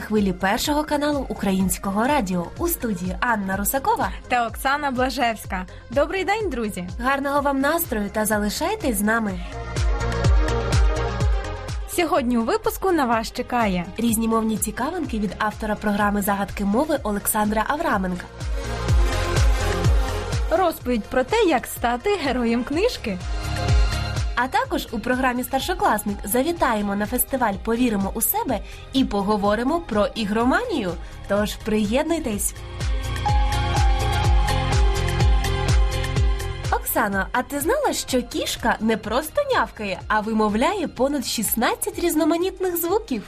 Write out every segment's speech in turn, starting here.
на хвилі першого каналу Українського радіо у студії Анна Русакова. та Оксана Блажевська. Добрий день, друзі! Гарного вам настрою та залишайтесь з нами. Сьогодні у випуску на вас чекає Різні мовні цікавинки від автора програми загадки мови Олександра Авраменка. розповідь про те, як стати героєм книжки. А також у програмі Старшокласник завітаємо на фестиваль Повіримо у себе і поговоримо про ігроманію. Тож приєднуйтесь. Оксано, а ти знала, що кішка не просто нявкає, а вимовляє понад 16 різноманітних звуків?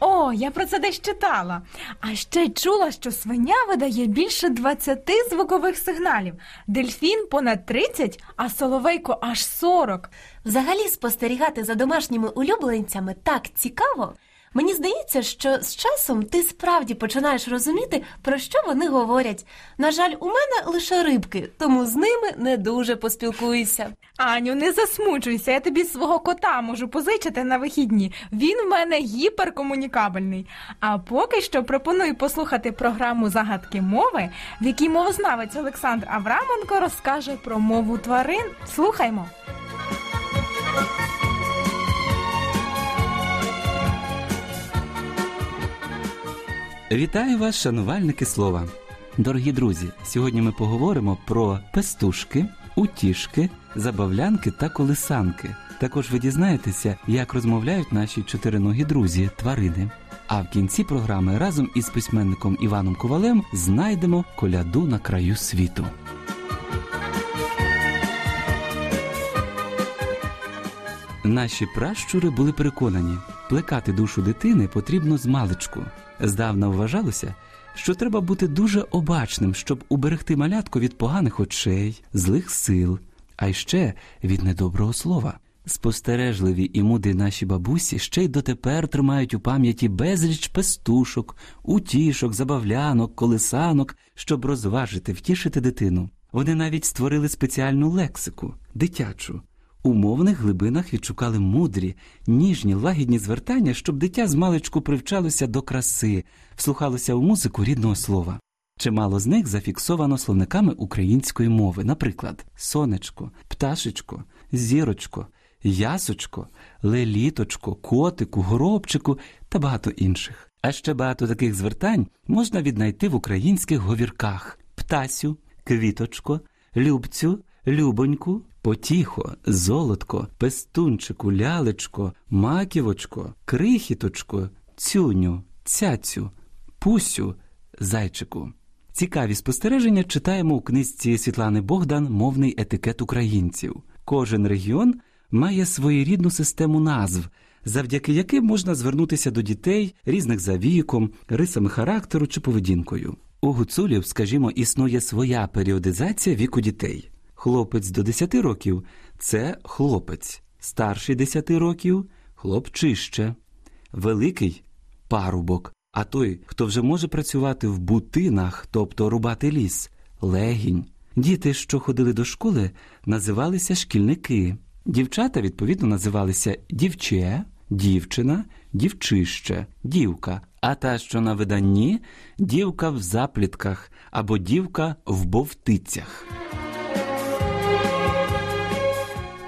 О, я про це десь читала. А ще чула, що свиня видає більше 20 звукових сигналів, дельфін понад 30, а соловейко аж 40. Взагалі спостерігати за домашніми улюбленцями так цікаво. Мені здається, що з часом ти справді починаєш розуміти, про що вони говорять. На жаль, у мене лише рибки, тому з ними не дуже поспілкуюся. Аню, не засмучуйся, я тобі свого кота можу позичити на вихідні. Він в мене гіперкомунікабельний. А поки що пропоную послухати програму загадки мови, в якій мовознавець Олександр Авраменко розкаже про мову тварин. Слухаймо. Вітаю вас, шанувальники слова. Дорогі друзі, сьогодні ми поговоримо про пестушки, утішки, забавлянки та колисанки. Також ви дізнаєтеся, як розмовляють наші чотириногі друзі тварини. А в кінці програми разом із письменником Іваном Ковалем знайдемо коляду на краю світу. Наші пращури були переконані, плекати душу дитини потрібно з маличку. Здавна вважалося, що треба бути дуже обачним, щоб уберегти малятку від поганих очей, злих сил, а ще від недоброго слова. Спостережливі і мудрі наші бабусі ще й дотепер тримають у пам'яті безліч пестушок, утішок, забавлянок, колисанок, щоб розважити, втішити дитину. Вони навіть створили спеціальну лексику дитячу. У мовних глибинах відшукали мудрі, ніжні, лагідні звертання, щоб дитя з маличку привчалося до краси, вслухалося у музику рідного слова. Чимало з них зафіксовано словниками української мови, наприклад, сонечко, пташечко, зірочко, ясочко, леліточко, котику, горобчику та багато інших. А ще багато таких звертань можна віднайти в українських говірках птасю, квіточко, любцю, любоньку, потіхо, золотко, пестунчику, лялечко, маківочко, крихіточко, цюню, цяцю, пусю, зайчику. Цікаві спостереження читаємо у книжці Світлани Богдан Мовний етикет українців. Кожен регіон має своєрідну систему назв, завдяки яким можна звернутися до дітей різних за віком, рисами характеру чи поведінкою. У гуцулів, скажімо, існує своя періодизація віку дітей. Хлопець до 10 років це хлопець, старший 10 років хлопчище, великий парубок, а той, хто вже може працювати в бутинах, тобто рубати ліс, легінь. Діти, що ходили до школи, називалися шкільники. Дівчата, відповідно, називалися дівче, дівчина, дівчище, дівка. А та, що на виданні дівка в заплітках або дівка в бовтицях.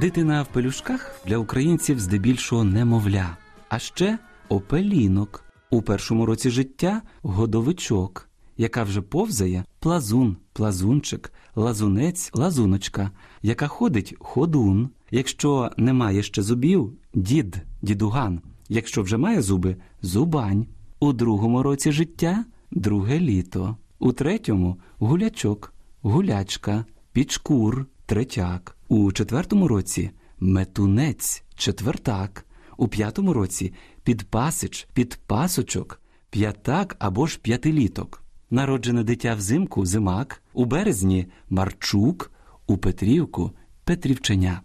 Дитина в пелюшках для українців здебільшого немовля, а ще опелінок. У першому році життя годовичок, яка вже повзає плазун, плазунчик, лазунець, лазуночка, яка ходить ходун. Якщо немає ще зубів, дід, дідуган. Якщо вже має зуби, зубань. У другому році життя друге літо. У третьому гулячок, гулячка, пічкур, третяк. У четвертому році метунець, четвертак. У п'ятому році підпасич, підпасочок, п'ятак або ж п'ятиліток. Народжене дитя взимку зимак, у березні марчук, у Петрівку Петрівченя.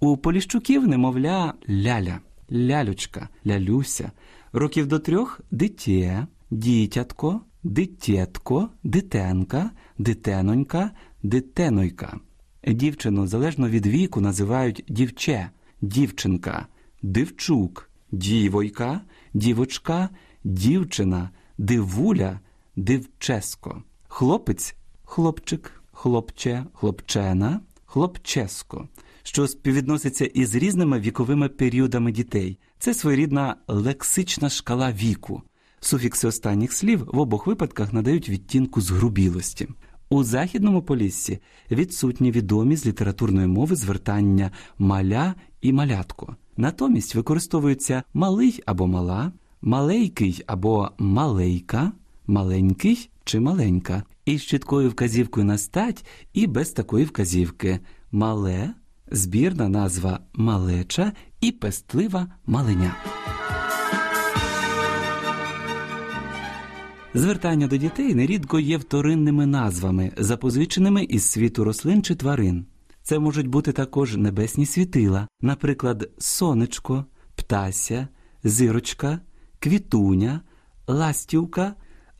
У Поліщуків немовля ляля, лялючка, лялюся. Років до трьох дитє, дітятко, дитєтко, дитенка, дитенонька, дитенойка. Дівчину залежно від віку називають дівче, дівчинка, дивчук, дівойка, дівочка, дівчина, дивуля, дивческо, хлопець, хлопчик, хлопче, хлопчена, хлопческо, що співвідноситься із різними віковими періодами дітей. Це своєрідна лексична шкала віку. Суфікси останніх слів в обох випадках надають відтінку згрубілості. У західному поліссі відсутні відомі з літературної мови звертання маля і малятко. Натомість використовуються малий або мала, малейкий або малейка, маленький чи маленька, із чіткою вказівкою на стать і без такої вказівки мале, збірна назва малеча і пестлива маленя. Звертання до дітей нерідко є вторинними назвами, запозиченими із світу рослин чи тварин. Це можуть бути також небесні світила, наприклад, сонечко, птася, зирочка, квітуня, ластівка,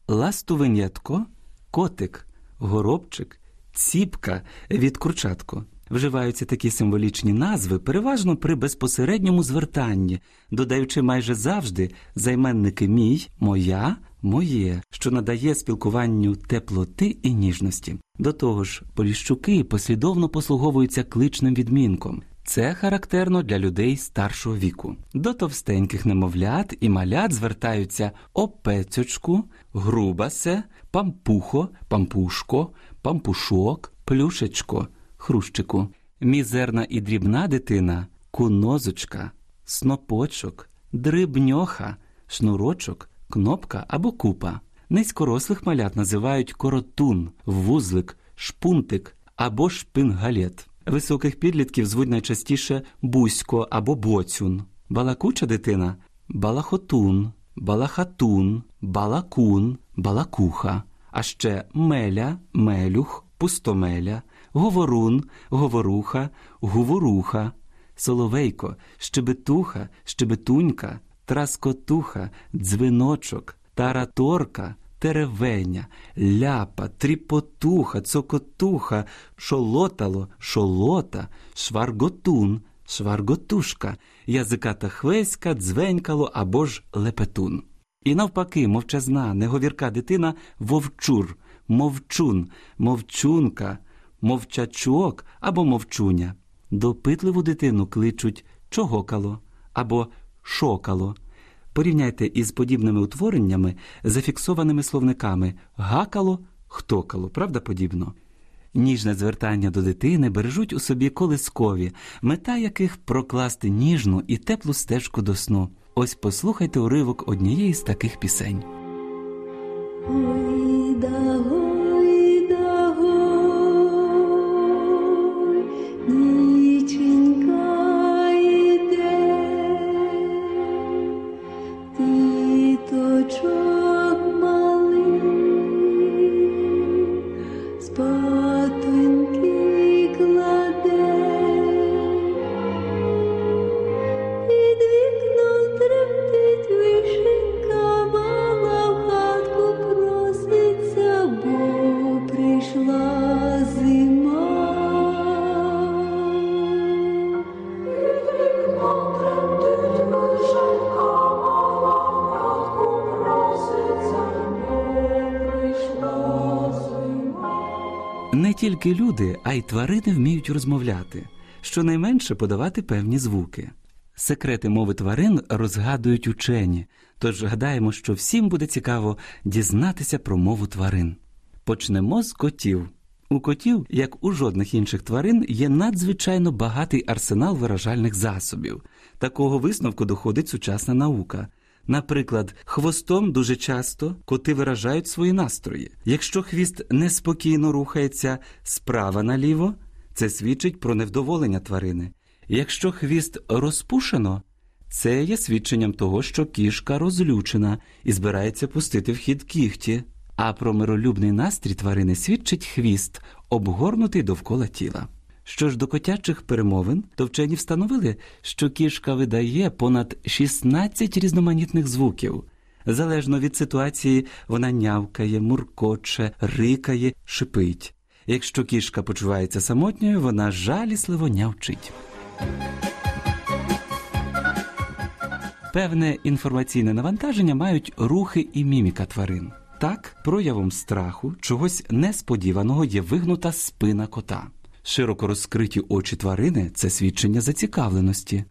ластовенятко, котик, горобчик, ціпка від курчатко. Вживаються такі символічні назви переважно при безпосередньому звертанні, додаючи майже завжди займенники мій, моя, моє, що надає спілкуванню теплоти і ніжності. До того ж, поліщуки послідовно послуговуються кличним відмінком. Це характерно для людей старшого віку. До товстеньких немовлят і малят звертаються опецьочку, грубасе, пампухо, пампушко, пампушок, плюшечко, хрущику. Мізерна і дрібна дитина кунозочка, снопочок, дрибньоха, шнурочок, кнопка або купа. Низькорослих малят називають коротун, вузлик, шпунтик або шпингалет. Високих підлітків звуть найчастіше бусько або боцюн. Балакуча дитина балахотун, балахатун, балакун, балакуха, а ще меля, мелюх, пустомеля, говорун, говоруха, говоруха, соловейко, щебетуха, щебетунька, траскотуха, дзвіночок, тараторка, теревеня, ляпа, тріпотуха, цокотуха, шолотало, шолота, шварготун, шварготушка, язиката хвеська, дзвенькало або ж лепетун. І навпаки, мовчазна, неговірка дитина вовчур, мовчун, мовчунка, мовчачок або мовчуня. Допитливу дитину кличуть чогокало або шокало. Порівняйте із подібними утвореннями, зафіксованими словниками гакало, хтокало, правда подібно? Ніжне звертання до дитини бережуть у собі колискові, мета яких прокласти ніжну і теплу стежку до сну. Ось послухайте уривок однієї з таких пісень. Тільки люди, а й тварини вміють розмовляти, щонайменше подавати певні звуки. Секрети мови тварин розгадують учені, тож гадаємо, що всім буде цікаво дізнатися про мову тварин. Почнемо з котів. У котів, як у жодних інших тварин, є надзвичайно багатий арсенал виражальних засобів. Такого висновку доходить сучасна наука. Наприклад, хвостом дуже часто коти виражають свої настрої. Якщо хвіст неспокійно рухається справа наліво, це свідчить про невдоволення тварини. Якщо хвіст розпушено, це є свідченням того, що кішка розлючена і збирається пустити в хід кігті. А про миролюбний настрій тварини свідчить хвіст, обгорнутий довкола тіла. Що ж до котячих перемовин, то вчені встановили, що кішка видає понад 16 різноманітних звуків. Залежно від ситуації, вона нявкає, муркоче, рикає, шипить. Якщо кішка почувається самотньою, вона жалісливо нявчить. Певне інформаційне навантаження мають рухи і міміка тварин. Так, проявом страху, чогось несподіваного є вигнута спина кота. Широко розкриті очі тварини це свідчення зацікавленості.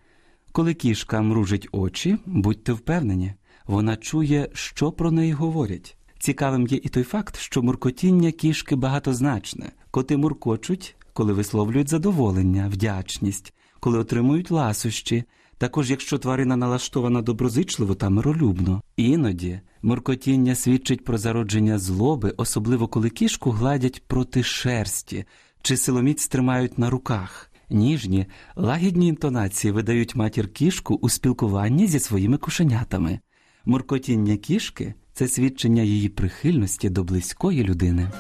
Коли кішка мружить очі, будьте впевнені, вона чує, що про неї говорять. Цікавим є і той факт, що муркотіння кішки багатозначне. Коти муркочуть, коли висловлюють задоволення, вдячність, коли отримують ласощі, також якщо тварина налаштована доброзичливо та миролюбно. Іноді муркотіння свідчить про зародження злоби, особливо коли кішку гладять проти шерсті чи силоміць тримають на руках. Ніжні, лагідні інтонації видають матір кішку у спілкуванні зі своїми кошенятами. Муркотіння кішки це свідчення її прихильності до близької людини.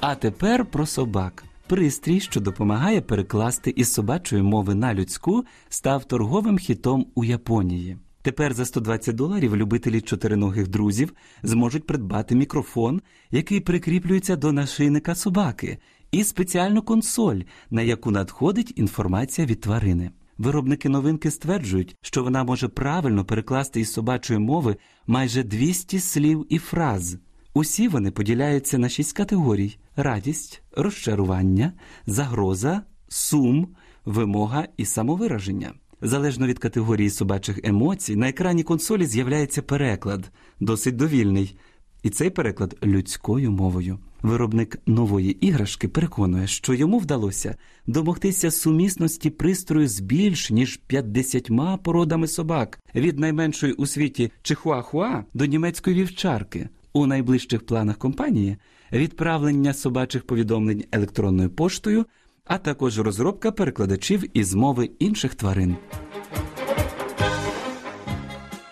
А тепер про собак. Пристрій, що допомагає перекласти із собачої мови на людську, став торговим хітом у Японії. Тепер за 120 доларів любителі чотириногих друзів зможуть придбати мікрофон, який прикріплюється до нашийника собаки, і спеціальну консоль, на яку надходить інформація від тварини. Виробники новинки стверджують, що вона може правильно перекласти із собачої мови майже 200 слів і фраз. Усі вони поділяються на шість категорій: радість, розчарування, загроза, сум, вимога і самовираження. Залежно від категорії собачих емоцій, на екрані консолі з'являється переклад, досить довільний, і цей переклад людською мовою. Виробник нової іграшки переконує, що йому вдалося домогтися сумісності пристрою з більш ніж 50 породами собак, від найменшої у світі чихуахуа до німецької вівчарки. У найближчих планах компанії відправлення собачих повідомлень електронною поштою, а також розробка перекладачів із мови інших тварин.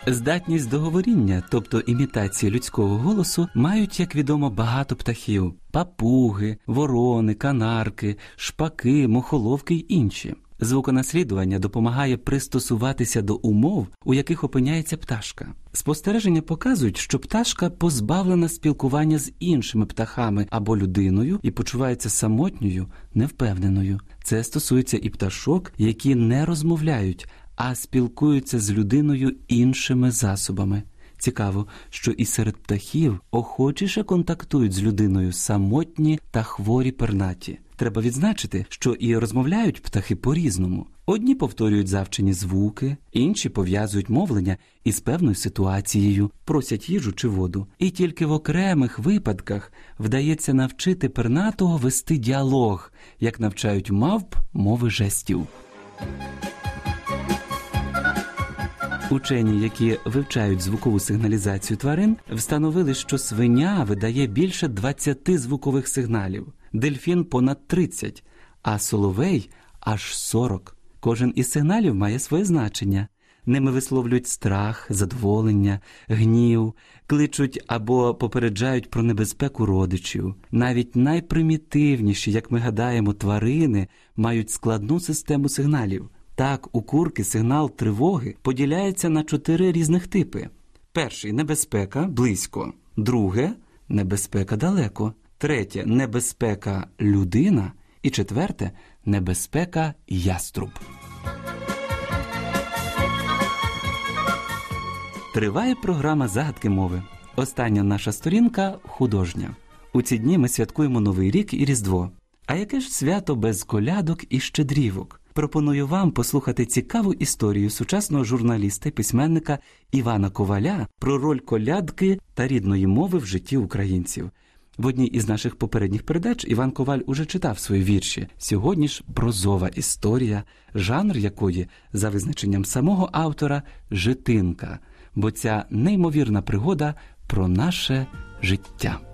Здатність до говоріння, тобто імітації людського голосу, мають, як відомо, багато птахів: папуги, ворони, канарки, шпаки, мохоловки й інші. Звуконаслідування допомагає пристосуватися до умов, у яких опиняється пташка. Спостереження показують, що пташка позбавлена спілкування з іншими птахами або людиною і почувається самотньою, невпевненою. Це стосується і пташок, які не розмовляють, а спілкуються з людиною іншими засобами. Цікаво, що і серед птахів охочіше контактують з людиною самотні та хворі пернаті. Треба відзначити, що і розмовляють птахи по-різному. Одні повторюють завчені звуки, інші пов'язують мовлення із певною ситуацією, просять їжу чи воду. І тільки в окремих випадках вдається навчити пернатого вести діалог, як навчають мавп мови жестів. Учені, які вивчають звукову сигналізацію тварин, встановили, що свиня видає більше 20 звукових сигналів, дельфін понад 30, а соловей аж 40. Кожен із сигналів має своє значення. Ними висловлюють страх, задоволення, гнів, кличуть або попереджають про небезпеку родичів. Навіть найпримітивніші, як ми гадаємо, тварини мають складну систему сигналів. Так, у курки сигнал тривоги поділяється на чотири різних типи: перший небезпека близько, друге небезпека далеко, третє небезпека людина, і четверте небезпека яструб. Триває програма загадки мови. Остання наша сторінка художня. У ці дні ми святкуємо Новий рік і Різдво. А яке ж свято без колядок і щедрівок? Пропоную вам послухати цікаву історію сучасного журналіста і письменника Івана Коваля про роль колядки та рідної мови в житті українців. В одній із наших попередніх передач Іван Коваль уже читав свої вірші. Сьогодні ж прозова історія, жанр якої, за визначенням самого автора, житинка, бо ця неймовірна пригода про наше життя.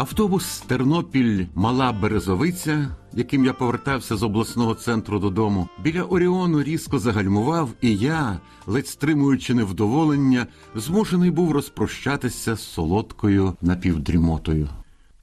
Автобус Тернопіль Мала Березовиця, яким я повертався з обласного центру додому, біля Оріону різко загальмував, і я, ледь стримуючи невдоволення, змушений був розпрощатися з солодкою напівдрімотою.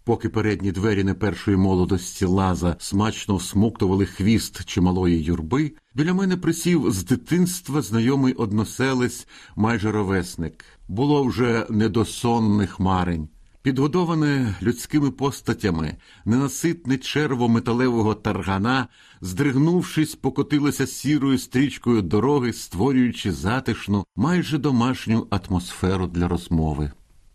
Поки передні двері не першої молодості лаза смачно всмоктували хвіст чималої юрби, біля мене присів з дитинства знайомий односелець, майже ровесник. Було вже не до сонних марень. Підгодоване людськими постатями, ненаситне черво металевого таргана, здригнувшись, покотилося сірою стрічкою дороги, створюючи затишну, майже домашню атмосферу для розмови.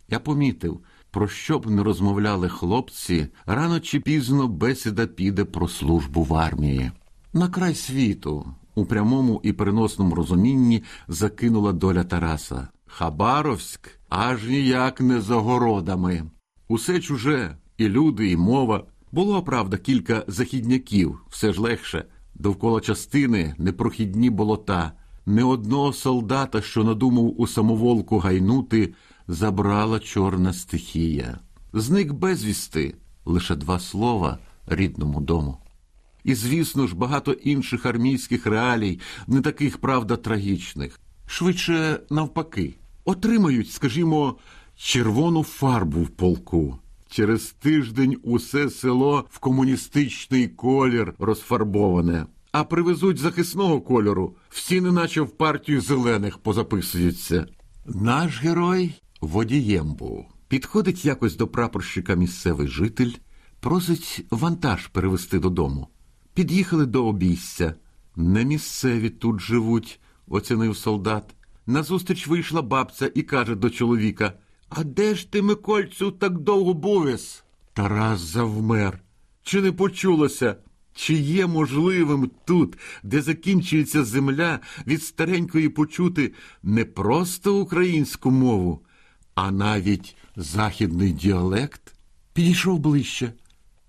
Я помітив, про що б не розмовляли хлопці, рано чи пізно бесіда піде про службу в армії. На край світу, у прямому і переносному розумінні, закинула доля Тараса. Хабаровськ аж ніяк не за городами. Усе чуже, і люди, і мова. Було, правда, кілька західняків, все ж легше. Довкола частини непрохідні болота. Не одного солдата, що надумав у самоволку гайнути, забрала чорна стихія. Зник безвісти лише два слова рідному дому. І, звісно ж, багато інших армійських реалій, не таких, правда, трагічних. Швидше навпаки, отримають, скажімо, червону фарбу в полку. Через тиждень усе село в комуністичний колір розфарбоване, а привезуть захисного кольору, всі неначе в партію зелених позаписуються. Наш герой водієм був. Підходить якось до прапорщика місцевий житель, просить вантаж перевезти додому. Під'їхали до обійстя. Не місцеві тут живуть, оцінив солдат. Назустріч вийшла бабця і каже до чоловіка: А де ж ти, Микольцю, так довго бувес? Тарас завмер. Чи не почулося? Чи є можливим тут, де закінчується земля, від старенької почути не просто українську мову, а навіть західний діалект? Підійшов ближче.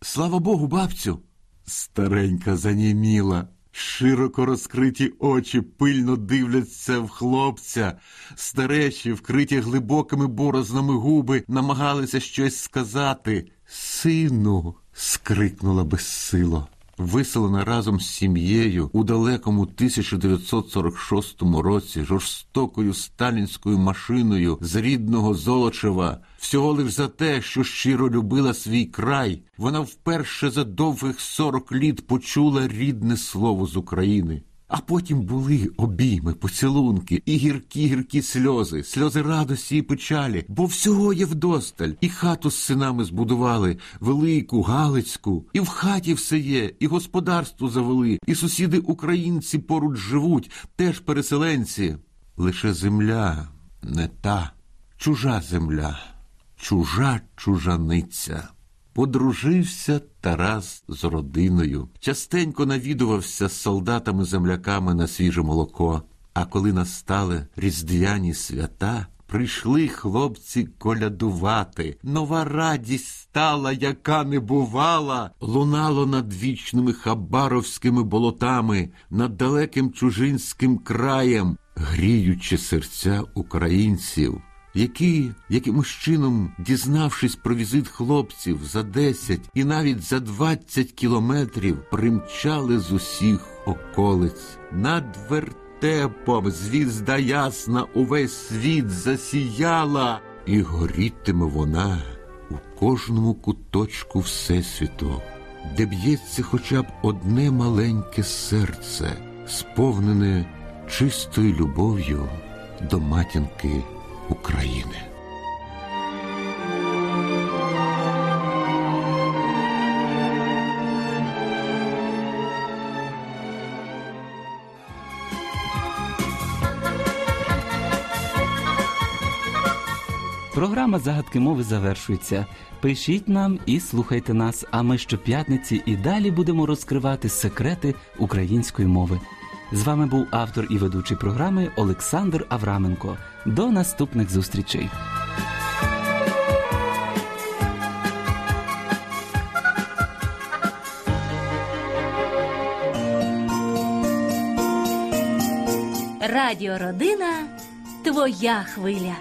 Слава Богу, бабцю. Старенька заніміла. Широко розкриті очі пильно дивляться в хлопця. Старечі, вкриті глибокими борознами губи, намагалися щось сказати. Сину. скрикнула безсило. Виселена разом з сім'єю у далекому 1946 році жорстокою сталінською машиною з рідного Золочева, всього лиш за те, що щиро любила свій край, вона вперше за довгих 40 літ почула рідне слово з України. А потім були обійми, поцілунки і гіркі гіркі сльози, сльози радості і печалі, бо всього є вдосталь. І хату з синами збудували, велику, галицьку, і в хаті все є, і господарство завели, і сусіди українці поруч живуть, теж переселенці. Лише земля не та, чужа земля, чужа чужаниця. Подружився Тарас з родиною, частенько навідувався з солдатами-земляками на свіже молоко. А коли настали різдвяні свята, прийшли хлопці колядувати. Нова радість стала, яка не бувала, лунало над вічними хабаровськими болотами, над далеким чужинським краєм, гріючи серця українців які, якимось чином, дізнавшись про візит хлопців за 10 і навіть за 20 кілометрів, примчали з усіх околиць. Над вертепом звізда ясна увесь світ засіяла, і горітиме вона у кожному куточку Всесвіту, де б'ється хоча б одне маленьке серце, сповнене чистою любов'ю до матінки. України. Програма загадки мови завершується. Пишіть нам і слухайте нас. А ми щоп'ятниці і далі будемо розкривати секрети української мови. З вами був автор і ведучий програми Олександр Авраменко. До наступних зустрічей. Радіо Родина твоя хвиля.